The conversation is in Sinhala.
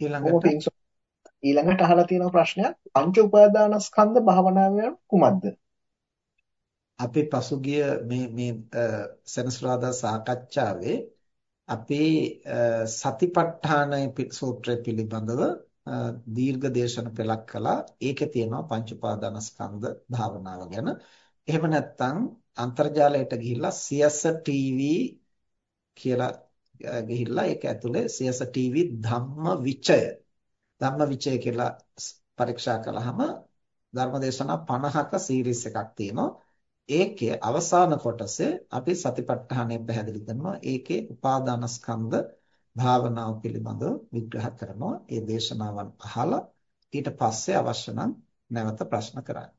ඊළඟට ඊළඟට අහලා තියෙන ප්‍රශ්නයක් පංච උපාදානස්කන්ධ භාවනාව කුමක්ද? අපි පසුගිය මේ මේ සෙනසුරාදා සාකච්ඡාවේ අපි සතිපට්ඨාන සූත්‍රය පිළිබඳව දීර්ඝ දේශන පෙළක් කළා. ඒකේ තියෙනවා පංච උපාදානස්කන්ධ භාවනාව ගැන. එහෙම නැත්නම් අන්තර්ජාලයට ගිහිල්ලා ටීවී කියලා ගිහිල්ලා ඒක ඇතුලේ සියස ටීවී ධම්ම විචය ධම්ම විචය කියලා පරීක්ෂා කළාම ධර්මදේශනා 50ක සීරීස් එකක් තියෙනවා. ඒකේ අවසාන කොටසේ අපි සතිපට්ඨානය පැහැදිලි කරනවා. ඒකේ උපාදානස්කන්ධ භාවනාව පිළිබඳව විග්‍රහ කරනවා. ඒ දේශනාවන් අහලා ඊට පස්සේ අවශ්‍ය නම් නැවත ප්‍රශ්න කරන්න.